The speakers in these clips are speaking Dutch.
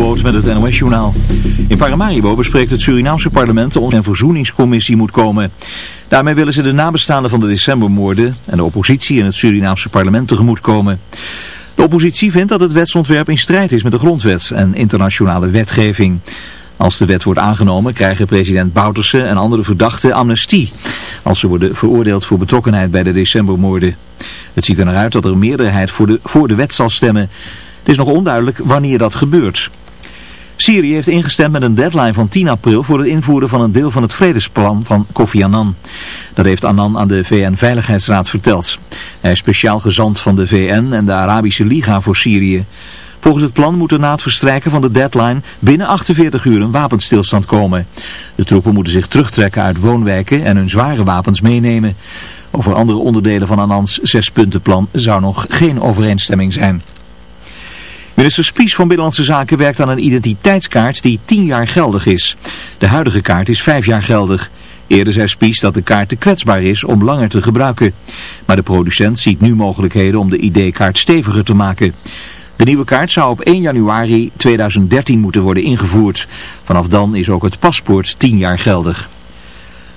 Met het NOS-journaal. In Paramaribo bespreekt het Surinaamse parlement of een verzoeningscommissie moet komen. Daarmee willen ze de nabestaanden van de decembermoorden en de oppositie in het Surinaamse parlement tegemoet komen. De oppositie vindt dat het wetsontwerp in strijd is met de grondwet en internationale wetgeving. Als de wet wordt aangenomen krijgen president Bouterse en andere verdachten amnestie. Als ze worden veroordeeld voor betrokkenheid bij de decembermoorden. Het ziet er naar uit dat er meerderheid voor de, voor de wet zal stemmen. Het is nog onduidelijk wanneer dat gebeurt. Syrië heeft ingestemd met een deadline van 10 april voor het invoeren van een deel van het vredesplan van Kofi Annan. Dat heeft Annan aan de VN-veiligheidsraad verteld. Hij is speciaal gezant van de VN en de Arabische Liga voor Syrië. Volgens het plan moet er na het verstrijken van de deadline binnen 48 uur een wapenstilstand komen. De troepen moeten zich terugtrekken uit woonwijken en hun zware wapens meenemen. Over andere onderdelen van Annans zespuntenplan zou nog geen overeenstemming zijn. Minister Spies van Binnenlandse Zaken werkt aan een identiteitskaart die 10 jaar geldig is. De huidige kaart is 5 jaar geldig. Eerder zei Spies dat de kaart te kwetsbaar is om langer te gebruiken. Maar de producent ziet nu mogelijkheden om de ID-kaart steviger te maken. De nieuwe kaart zou op 1 januari 2013 moeten worden ingevoerd. Vanaf dan is ook het paspoort 10 jaar geldig.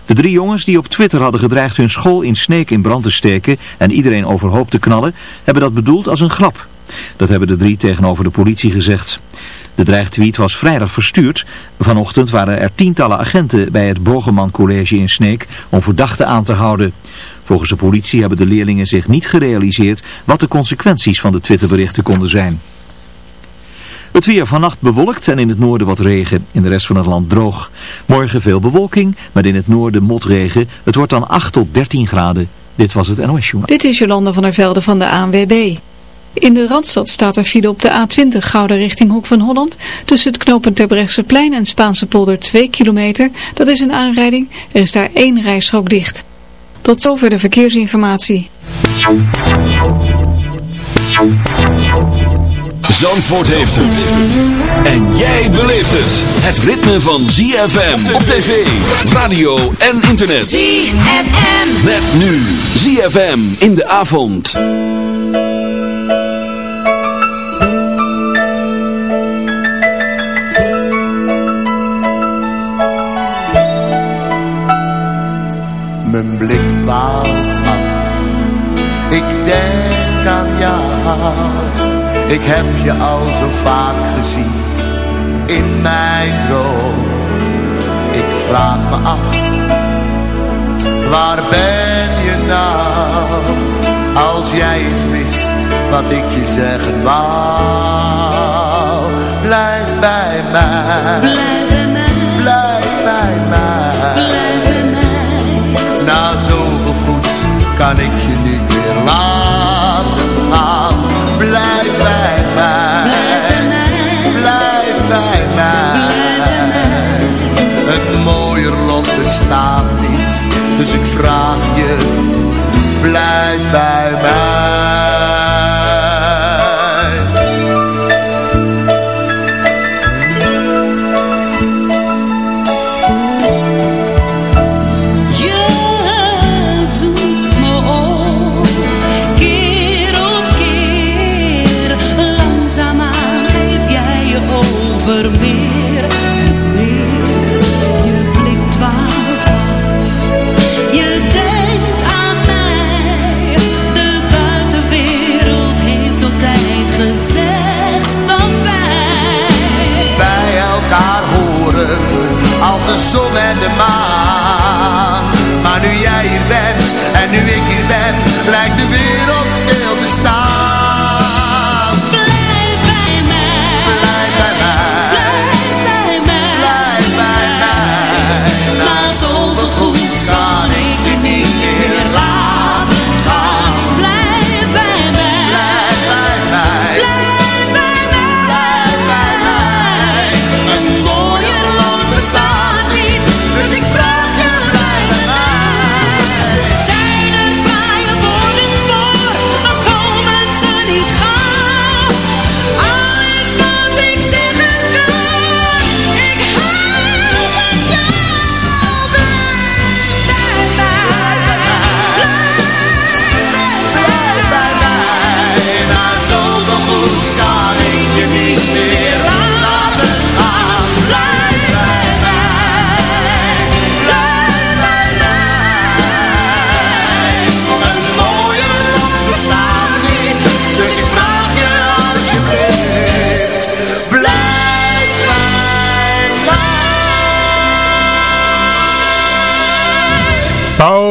De drie jongens die op Twitter hadden gedreigd hun school in Sneek in brand te steken en iedereen overhoop te knallen, hebben dat bedoeld als een grap. Dat hebben de drie tegenover de politie gezegd. De dreigtweet was vrijdag verstuurd. Vanochtend waren er tientallen agenten bij het Bogeman College in Sneek om verdachten aan te houden. Volgens de politie hebben de leerlingen zich niet gerealiseerd wat de consequenties van de Twitterberichten konden zijn. Het weer vannacht bewolkt en in het noorden wat regen. In de rest van het land droog. Morgen veel bewolking, maar in het noorden motregen. Het wordt dan 8 tot 13 graden. Dit was het NOS Journal. Dit is Jolanda van der Velde van de ANWB. In de Randstad staat er file op de A20 Gouden richting Hoek van Holland. Tussen het knooppunt Terbrechtseplein en Spaanse polder 2 kilometer. Dat is een aanrijding. Er is daar één rijstrook dicht. Tot zover de verkeersinformatie. Zandvoort heeft het. En jij beleeft het. Het ritme van ZFM op tv, radio en internet. ZFM. Met nu ZFM in de avond. Ik heb je al zo vaak gezien. In mijn droom. Ik vraag me af. Waar ben je nou? Als jij eens wist wat ik je zeggen wou. Blijf bij mij. Blijf bij mij. Blijf bij mij. Blijf bij mij. Na zoveel goeds kan ik je Blijf bij mij. Blijf bij mij. Het mooier lot bestaat niet. Dus ik vraag je. Over meer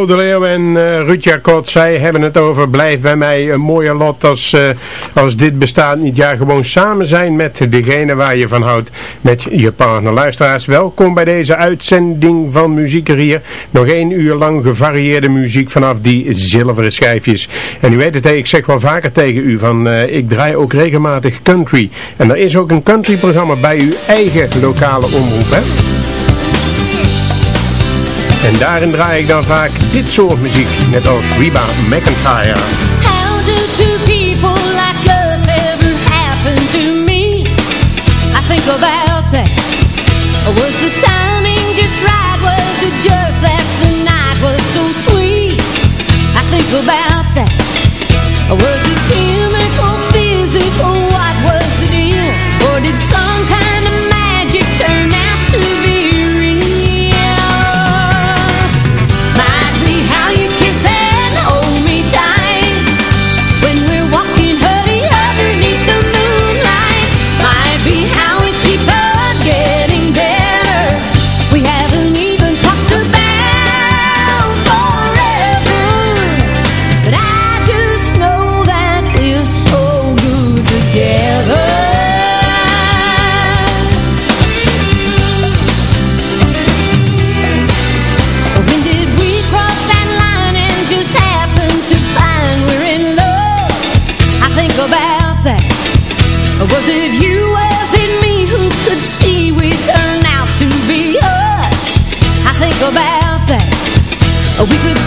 De Leeuw en uh, Ruud Jacot, zij hebben het over blijf bij mij een mooie lot als, uh, als dit bestaat niet. Ja, gewoon samen zijn met degene waar je van houdt, met je partner. Luisteraars, welkom bij deze uitzending van Muziekerier. Nog één uur lang gevarieerde muziek vanaf die zilveren schijfjes. En u weet het, ik zeg wel vaker tegen u van uh, ik draai ook regelmatig country. En er is ook een country programma bij uw eigen lokale omroep, hè? En daarin draai ik dan vaak dit soort muziek, net als Reba McIntyre. How do two people like us ever happen to me? I think about that. Was the timing just right? Was it just that the night was so sweet? I think about that. Was it chemical, physical? What was the deal? Or did some kind We could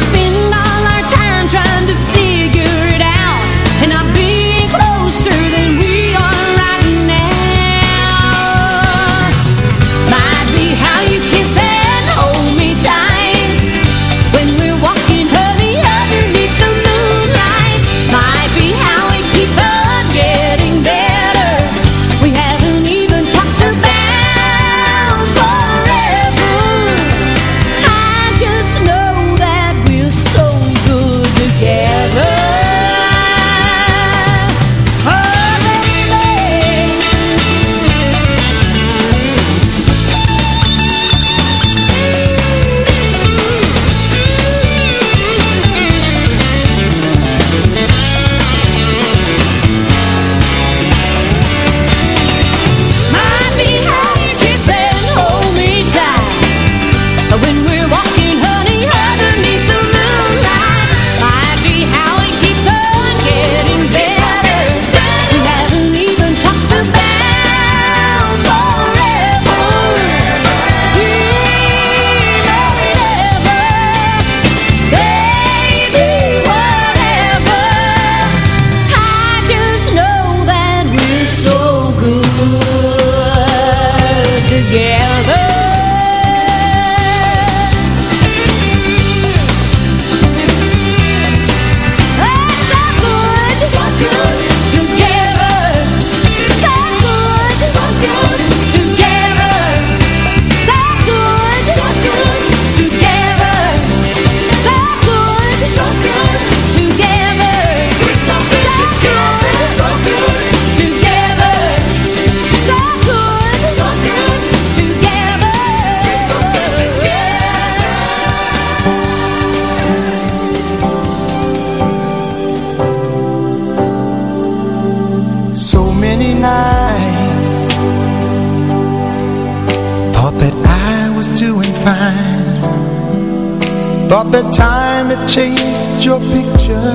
time had chased your picture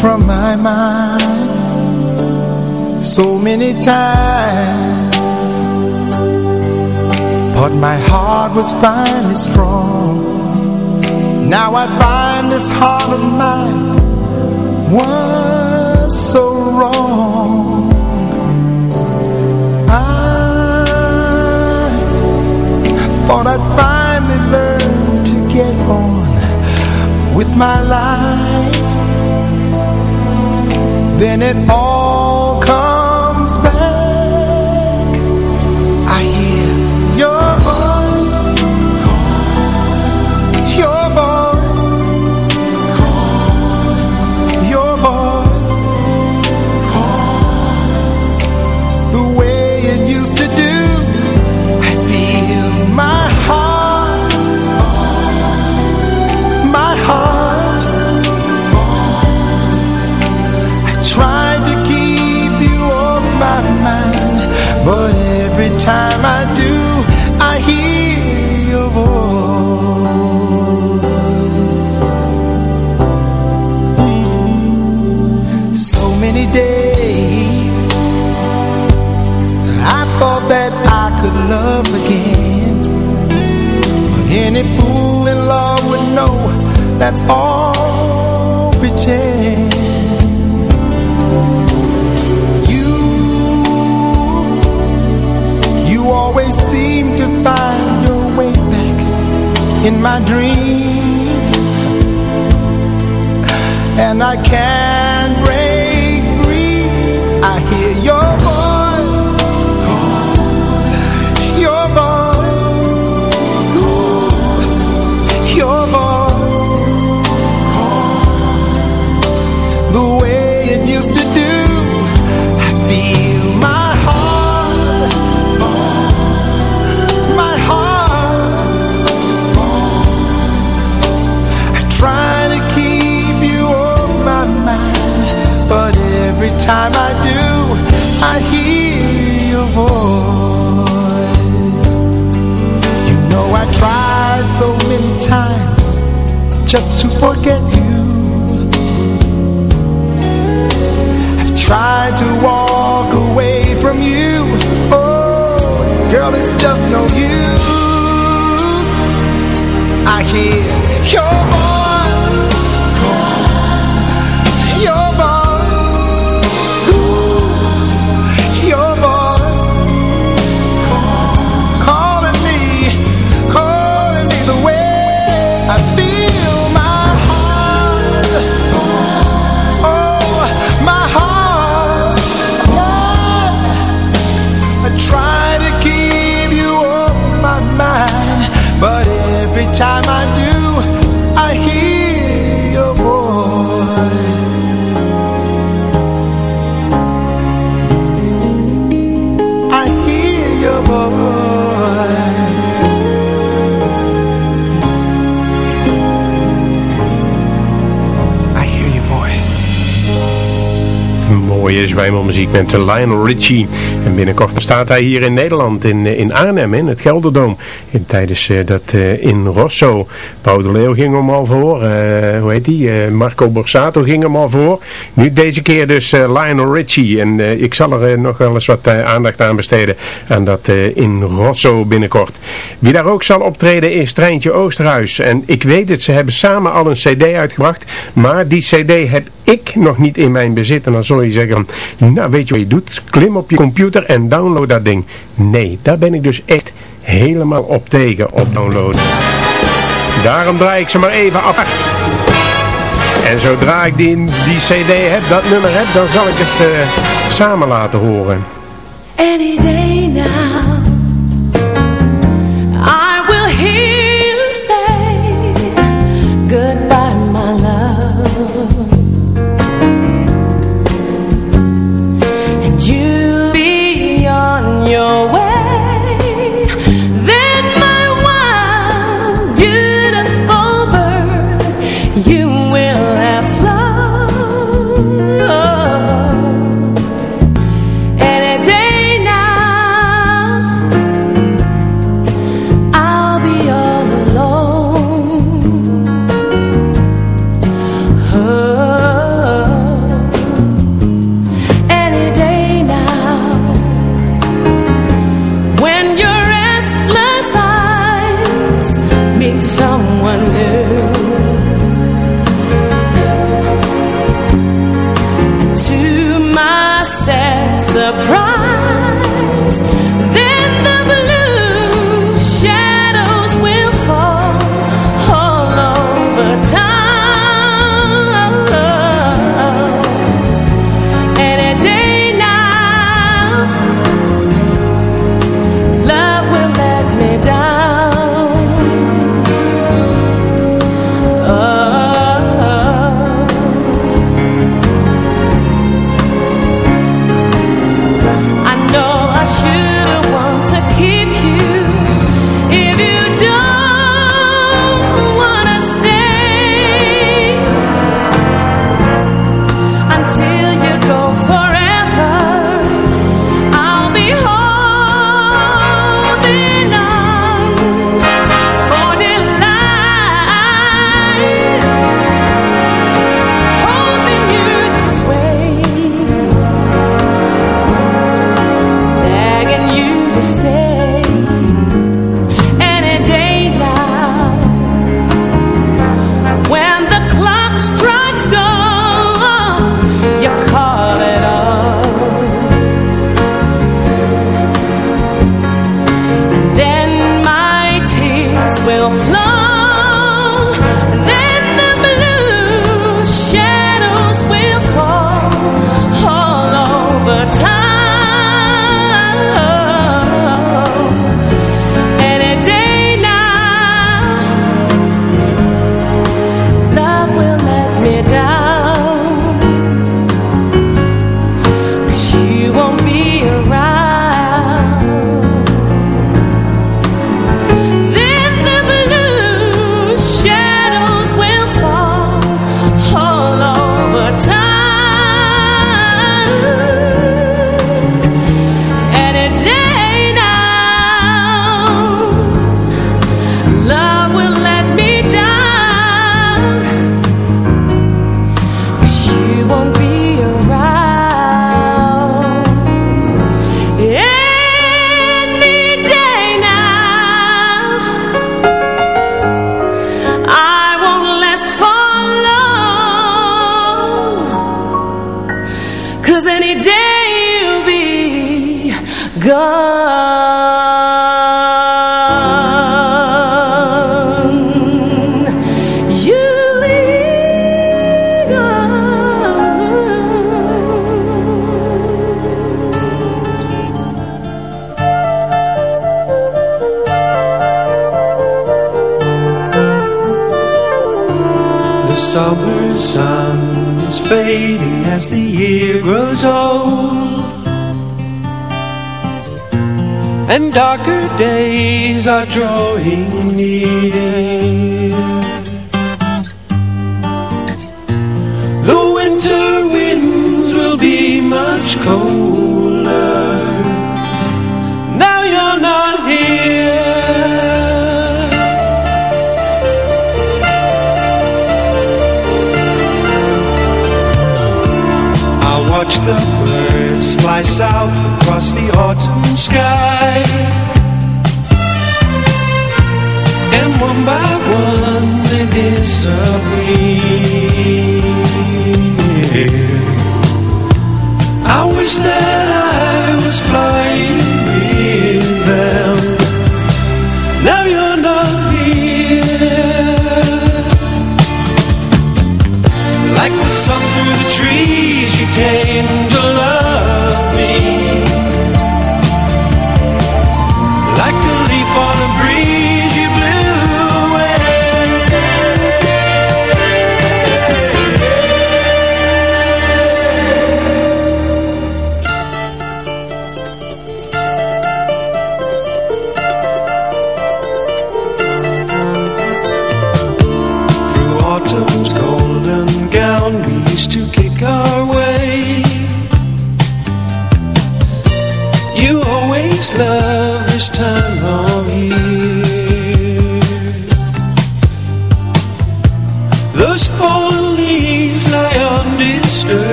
From my mind So many times but my heart was finally strong Now I find this heart of mine was so wrong. I thought I'd finally with my life. Then it all That's all pretend You, you always seem to find your way back in my dreams. And I can't zwijmelmuziek met Lionel Richie. En binnenkort staat hij hier in Nederland, in, in Arnhem, in het Gelderdoom. En tijdens uh, dat uh, in Rosso. Paul de Leeuw ging hem al voor. Hoe heet die? Marco Borsato ging hem al voor. Nu deze keer dus Lionel Richie. En ik zal er nog wel eens wat aandacht aan besteden. Aan dat in Rosso binnenkort. Wie daar ook zal optreden is Treintje Oosterhuis. En ik weet het, ze hebben samen al een cd uitgebracht. Maar die cd heb ik nog niet in mijn bezit. En dan zul je zeggen, nou weet je wat je doet? Klim op je computer en download dat ding. Nee, daar ben ik dus echt helemaal op tegen, op downloaden. Daarom draai ik ze maar even apart. En zodra ik die, die cd heb, dat nummer heb, dan zal ik het uh, samen laten horen. Any day now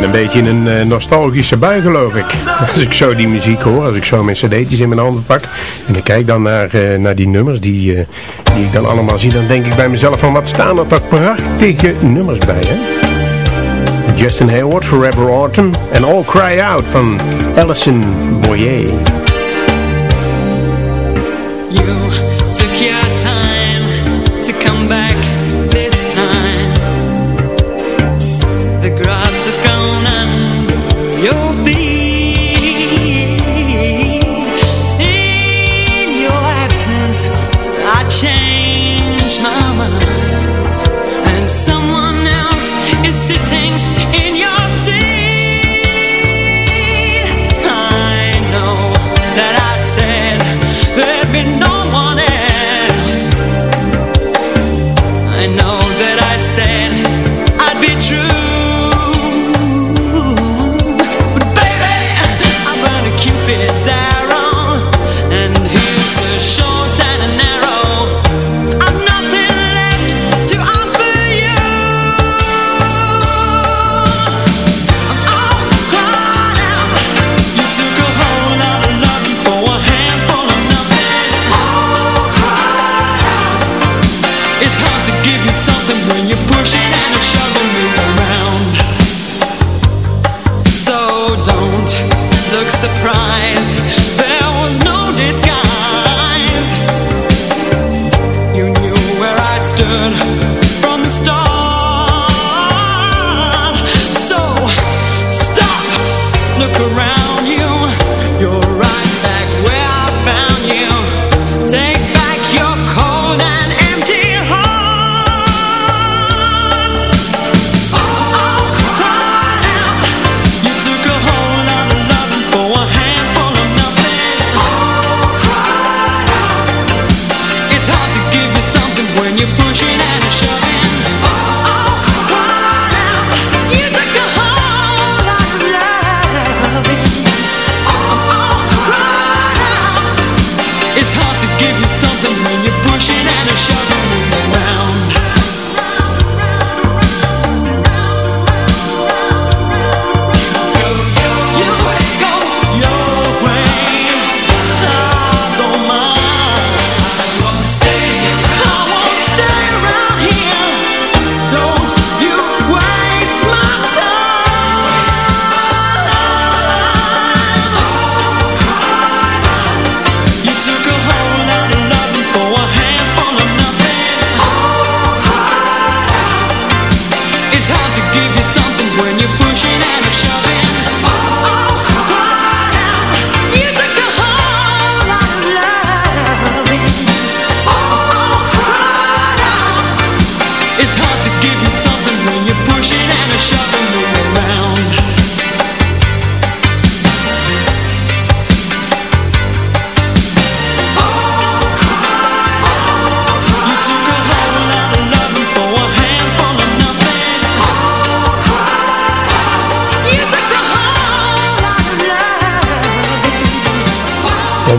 ben een beetje in een eh, nostalgische bui geloof ik. Als ik zo die muziek hoor, als ik zo mijn cd'tjes in mijn handen pak. En ik kijk dan naar, eh, naar die nummers die, eh, die ik dan allemaal zie. Dan denk ik bij mezelf van wat staan er toch prachtige nummers bij hè. Justin Hayward, Forever Autumn. En All Cry Out van Alison Boyer. You took your time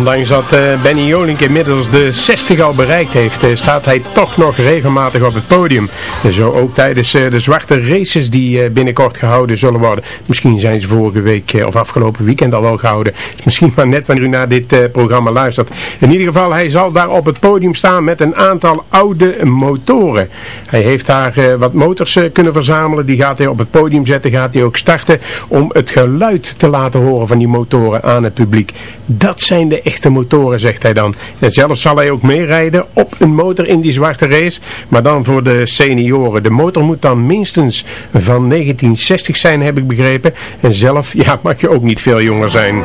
Ondanks dat eh, Benny Jolink inmiddels de 60 al bereikt heeft, eh, staat hij toch nog regelmatig op het podium. Zo ook tijdens eh, de zwarte races die binnenkort gehouden zullen worden. Misschien zijn ze vorige week of afgelopen weekend al wel gehouden. Is misschien maar net wanneer u naar dit programma luistert. In ieder geval, hij zal daar op het podium staan met een aantal oude motoren. Hij heeft daar wat motors kunnen verzamelen. Die gaat hij op het podium zetten, gaat hij ook starten om het geluid te laten horen van die motoren aan het publiek. Dat zijn de echte motoren, zegt hij dan. En zelf zal hij ook meerijden op een motor in die zwarte race, maar dan voor de senioren. De motor moet dan minstens van 1960 zijn, heb ik begrepen. En zelf, ja, mag je ook niet veel jonger zijn.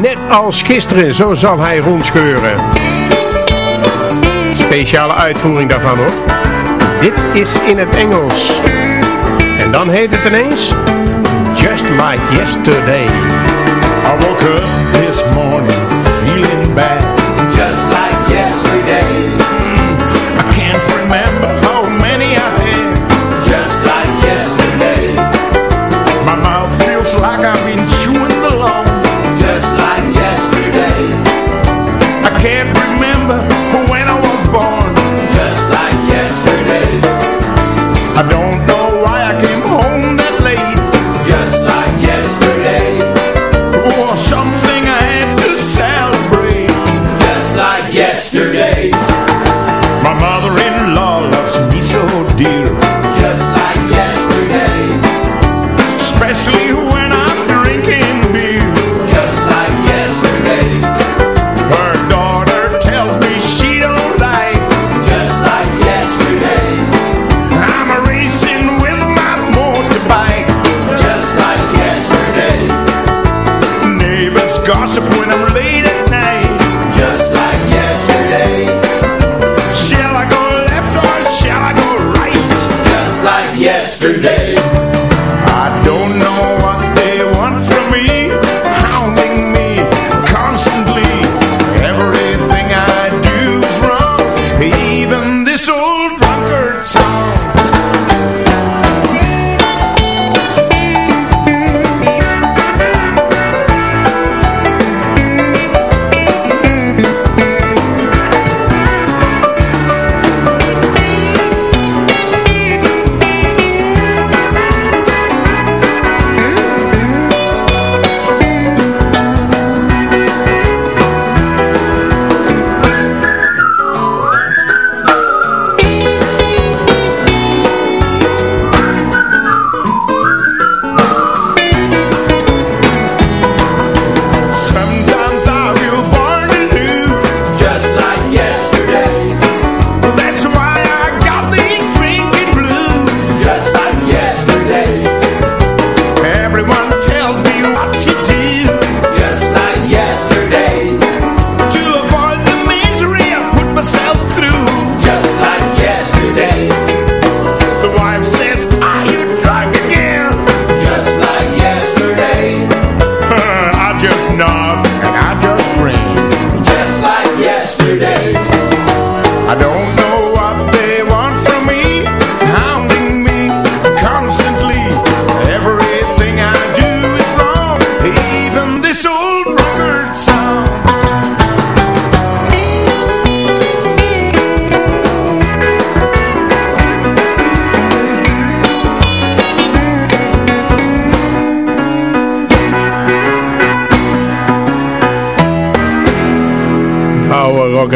Net als gisteren, zo zal hij rondscheuren. Speciale uitvoering daarvan hoor. Dit is in het Engels. En dan heet het ineens Just Like Yesterday. Woke up this morning feeling bad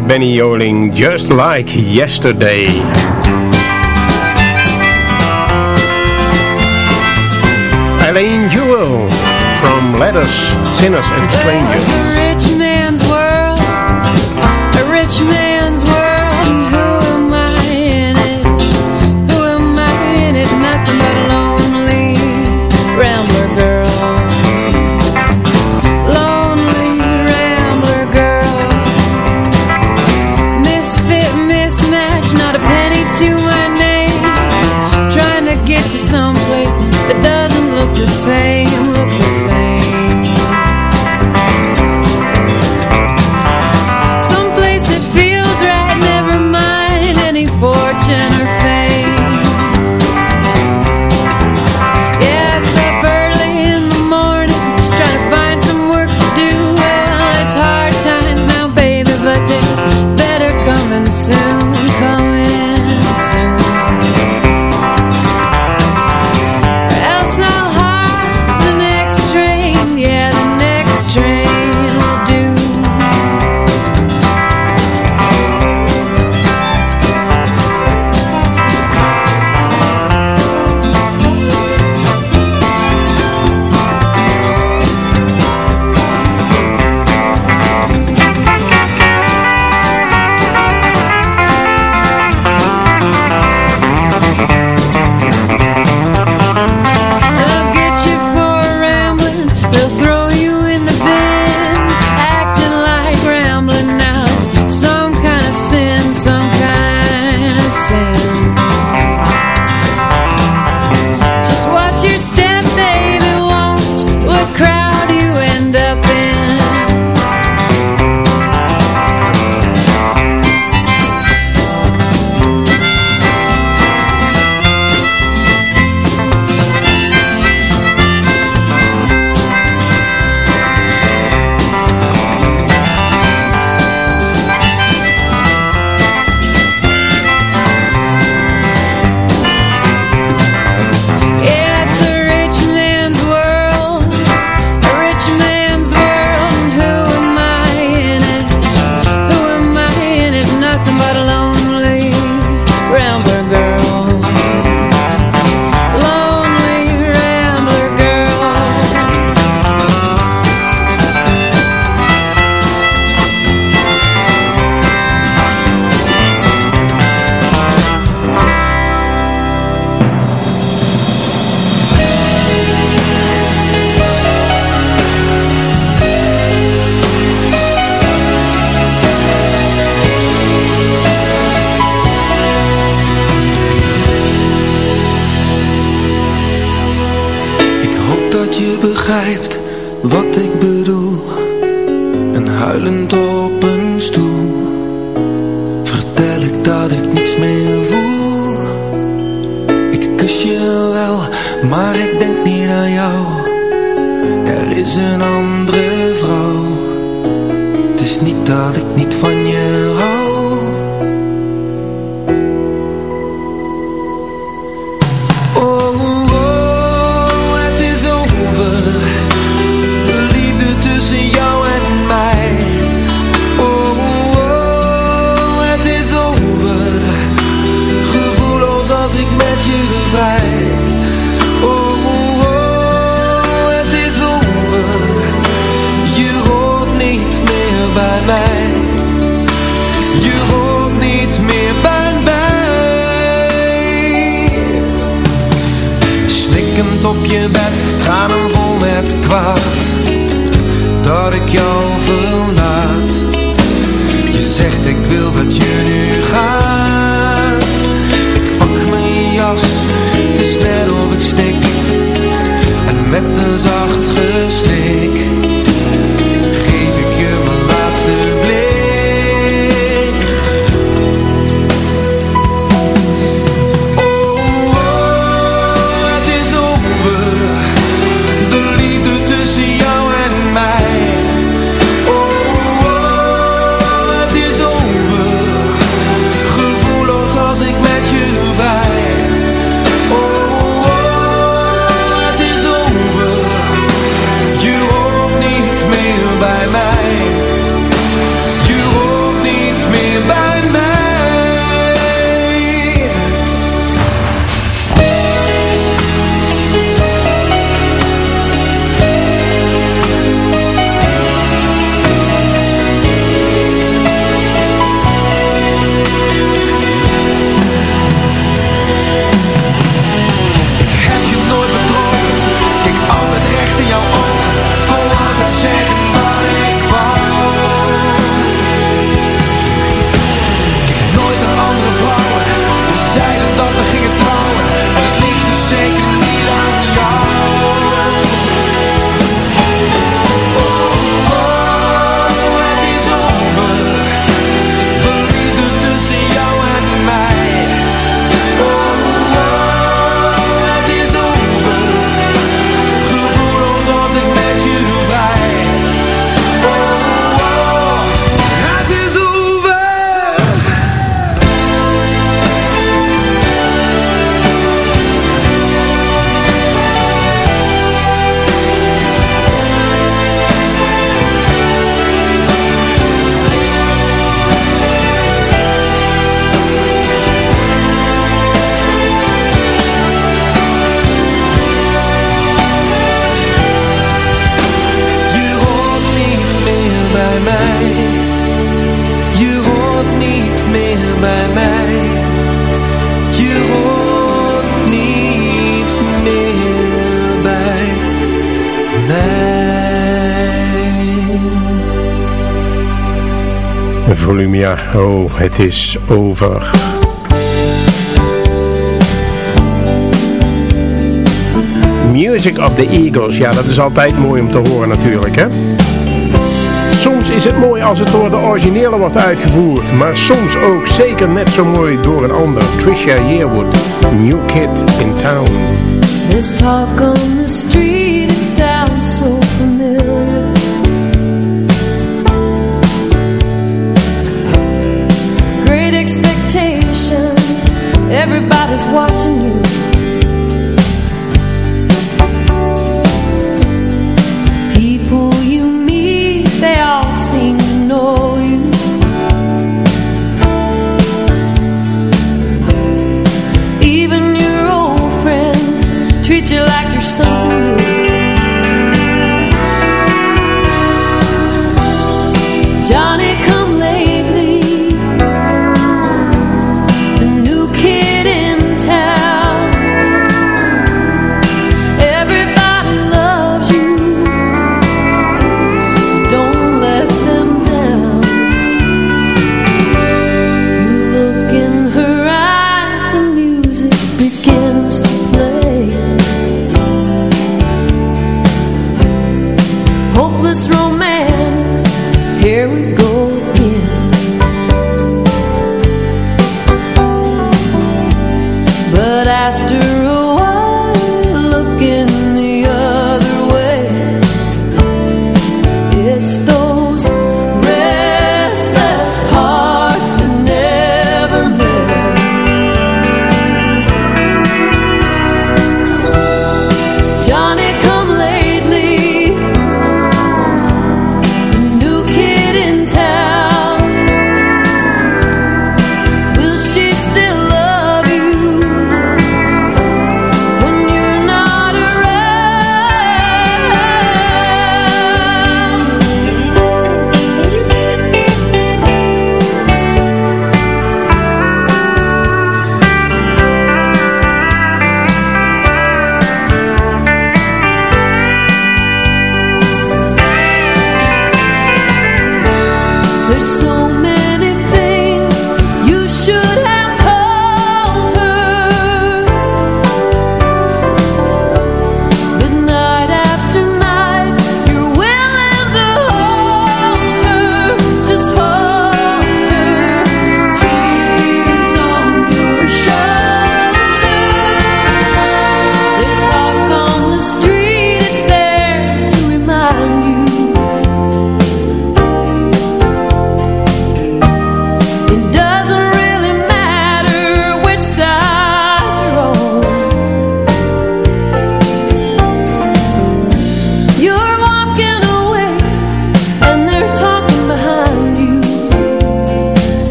Benny Yoling, just like yesterday. Elaine Jewel from Letters, Sinners and Strangers. bij mij. Je hoort niet meer bij mij. Oh, het is over. Music of the Eagles, ja dat is altijd mooi om te horen natuurlijk hè. Soms is het mooi als het door de originele wordt uitgevoerd, maar soms ook zeker net zo mooi door een ander. Trisha Yearwood, New Kid in Town. This talk on the street, it sounds so familiar. Great expectations, everybody's watching you. something after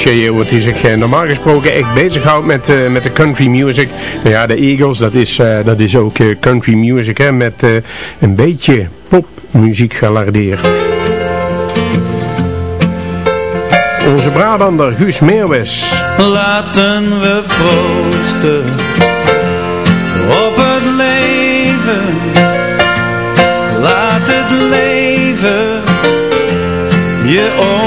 Wat die zich normaal gesproken echt bezighoudt met, eh, met de country music. Nou ja, de Eagles, dat is, eh, dat is ook eh, country music, hè, met een beetje popmuziek gelardeerd. Onze Brabander Guus Meerwes. Laten we proosten op het leven. Laat het leven je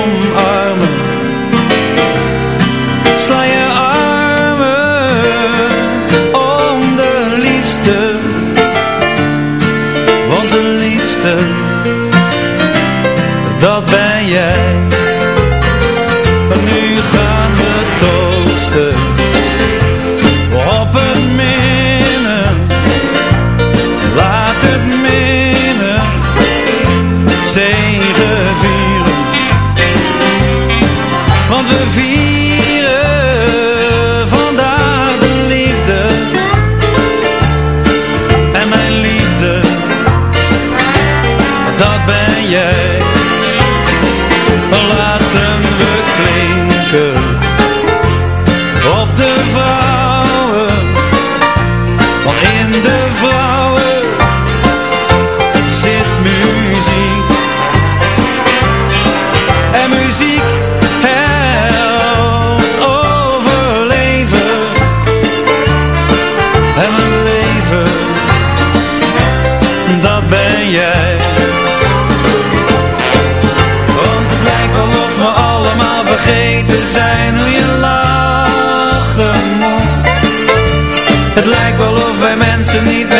to me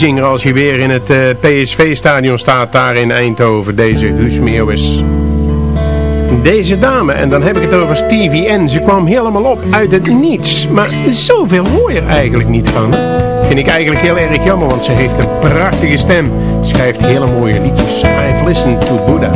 meezinger als je weer in het eh, PSV-stadion staat daar in Eindhoven, deze Guus Deze dame, en dan heb ik het over Stevie N. Ze kwam helemaal op uit het niets, maar zoveel hoor je eigenlijk niet van. Vind ik eigenlijk heel erg jammer, want ze heeft een prachtige stem. Schrijft hele mooie liedjes. I've listened to Buddha.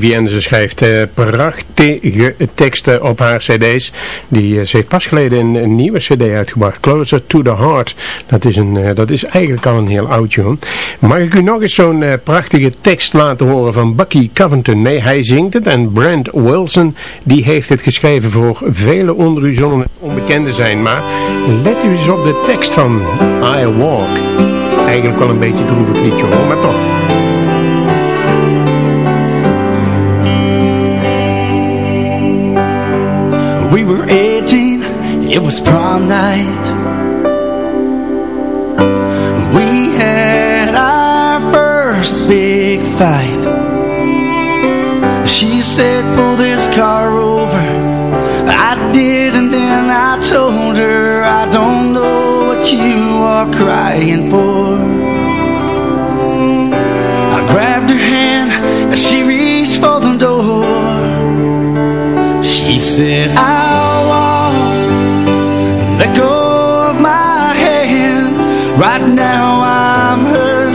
N, ze schrijft eh, prachtige teksten op haar cd's. Die, eh, ze heeft pas geleden een, nieuwe cd uitgebracht, Closer to the Heart. Dat is, een, eh, dat is eigenlijk al een heel oud. Mag ik u nog eens zo'n prachtige tekst laten horen van Bucky Covington? Nee, hij zingt het en Brent Wilson die heeft het geschreven voor velen onder u zullen onbekende zijn. Maar let u eens op de tekst van I Walk. Eigenlijk wel een beetje droevig liedje hoor, maar toch. We were 18, it was prom night. We had our first big fight. She said pull this car over. I did and then I told her I don't know what you are crying for. I grabbed her hand as she reached for the door. She said I'll Right now I'm hurt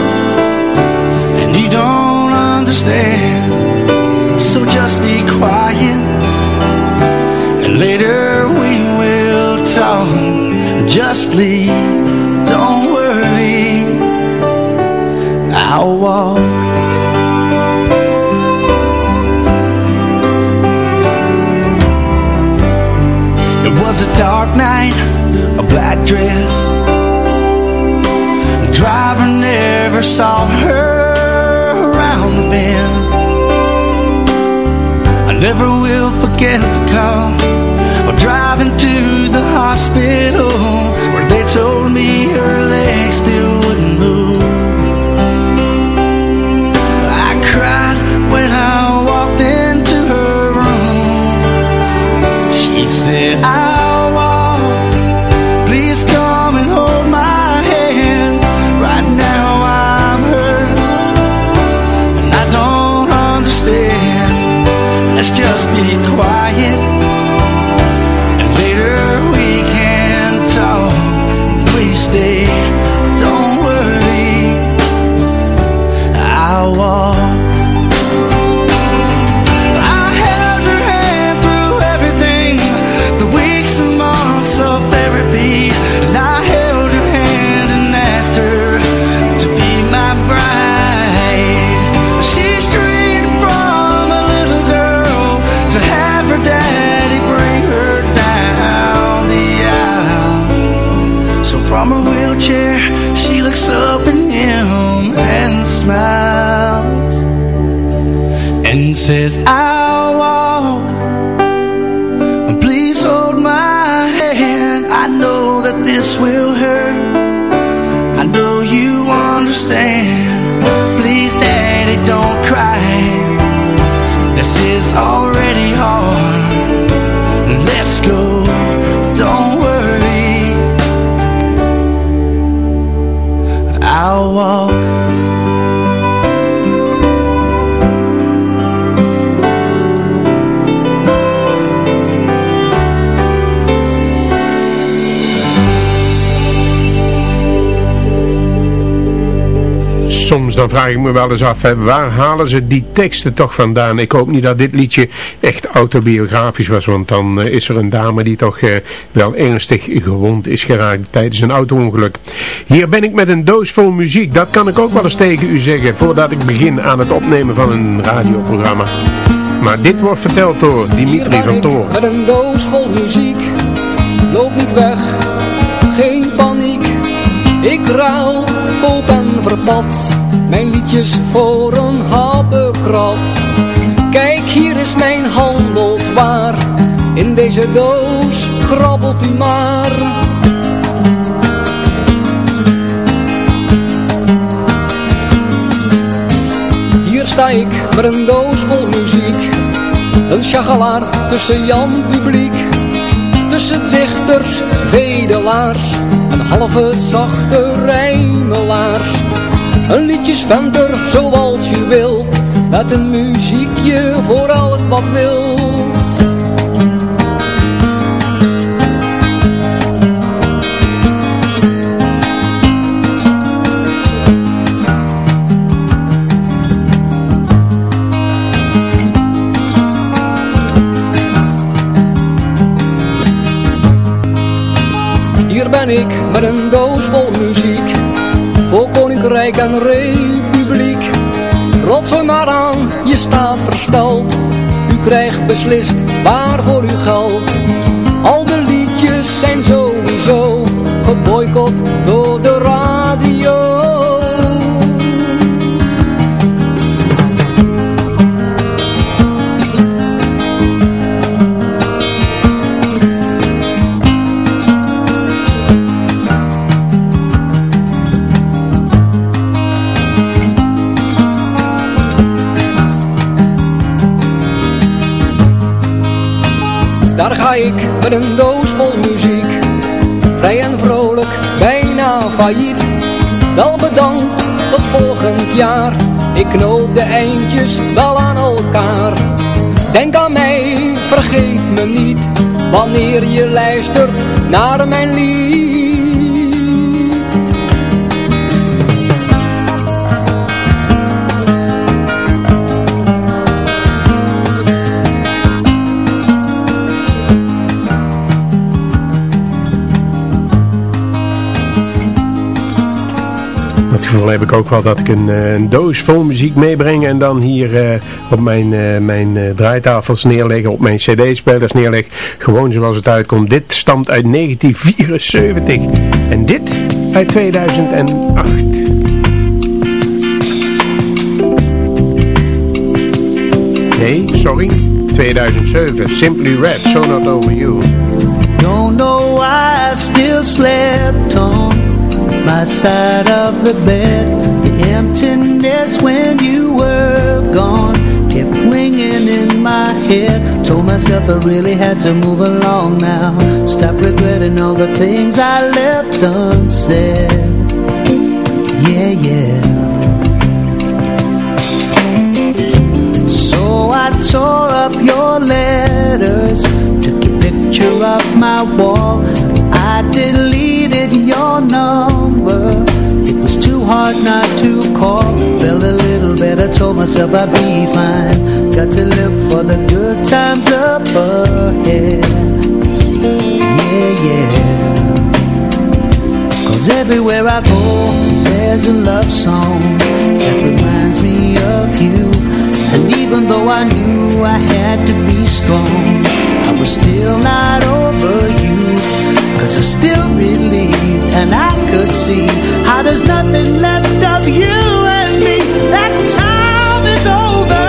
And you don't understand. So just be quiet And later we will talk. Just leave Don't worry I'll walk. It was a dark night, a black dress never saw her around the bend. I never will forget the call Of driving to the hospital dan vraag ik me wel eens af, hè, waar halen ze die teksten toch vandaan? Ik hoop niet dat dit liedje echt autobiografisch was, want dan eh, is er een dame die toch eh, wel ernstig gewond is geraakt tijdens een auto-ongeluk. Hier ben ik met een doos vol muziek, dat kan ik ook wel eens tegen u zeggen, voordat ik begin aan het opnemen van een radioprogramma. Maar dit wordt verteld door Dimitri van Toor. met een doos vol muziek, loop niet weg, geen paniek, ik ruil, koop en verpad, mijn liedjes voor een habbekrat. Kijk, hier is mijn handelswaar, in deze doos krabbelt u maar. Hier sta ik met een doos vol muziek, een chagalaar tussen Jan publiek, tussen dichters, vedelaars, een halve zachte rijmelaars. Een liedjesventer zoals je wilt. Met een muziekje voor al het wat wilt. Hier ben ik met een doos vol muziek. Voor koninkrijk en republiek. Rotzooi maar aan, je staat versteld. U krijgt beslist waarvoor u geldt. Al de liedjes zijn sowieso geboycott door de Wel bedankt, tot volgend jaar. Ik knoop de eindjes wel aan elkaar. Denk aan mij, vergeet me niet. Wanneer je luistert naar mijn lied. Gevoel heb ik ook wel dat ik een, eh, een doos vol muziek meebreng en dan hier eh, op mijn, eh, mijn draaitafels neerleg, op mijn cd-spelers neerleg. Gewoon zoals het uitkomt. Dit stamt uit 1974 en dit uit 2008. Nee, sorry. 2007. Simply Red, So Not Over You. Don't know why I still slept on my side of the bed. The emptiness when you were gone kept ringing in my head. Told myself I really had to move along now. Stop regretting all the things I left unsaid. Yeah, yeah. So I tore up your letters, took your picture off my wall. I deleted your number. It was too hard not to call. Felt a little better, told myself I'd be fine. Got to live for the good times up ahead. Yeah, yeah. Cause everywhere I go, there's a love song that reminds me of you. And even though I knew I had to be strong, I was still not over you. Cause I still believed and I could see how there's nothing left of you and me. That time is over.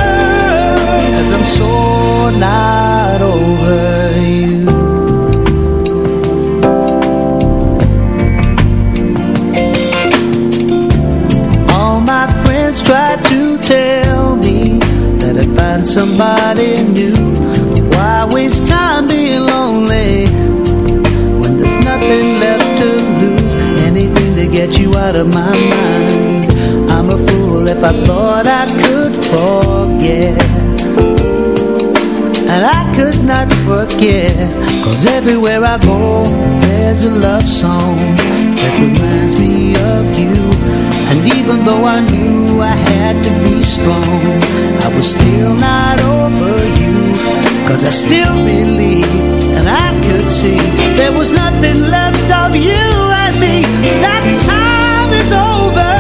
Cause I'm so not over you. All my friends tried to tell me that I'd find somebody new. Why waste time being lonely nothing left to lose? Anything to get you out of my mind. I'm a fool if I thought I could forget. And I could not forget Cause everywhere I go There's a love song That reminds me of you And even though I knew I had to be strong I was still not over you Cause I still believe And I could see There was nothing left of you and me. That time is over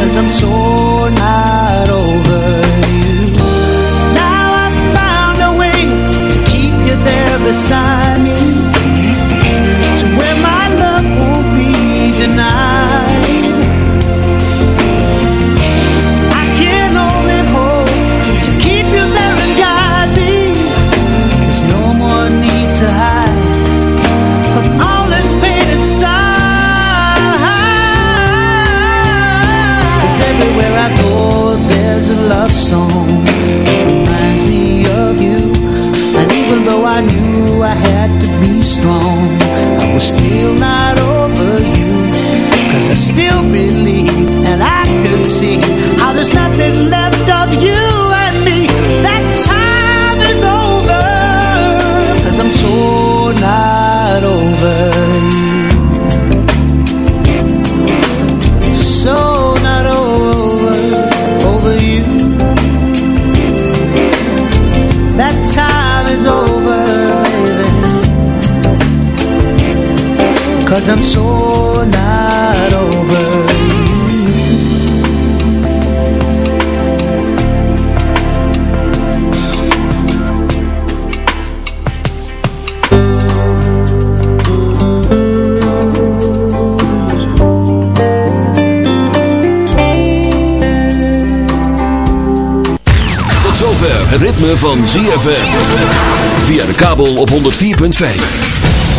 Cause I'm so not over you. Now I found a way To keep you there beside me. To where my love won't be denied song. Reminds me of you. And even though I knew I had to be strong I was still not over you. Cause I still believe and I could see How there's nothing left Cause I'm so not over Tot zover het ritme van ZFM. Via de kabel op 104.5.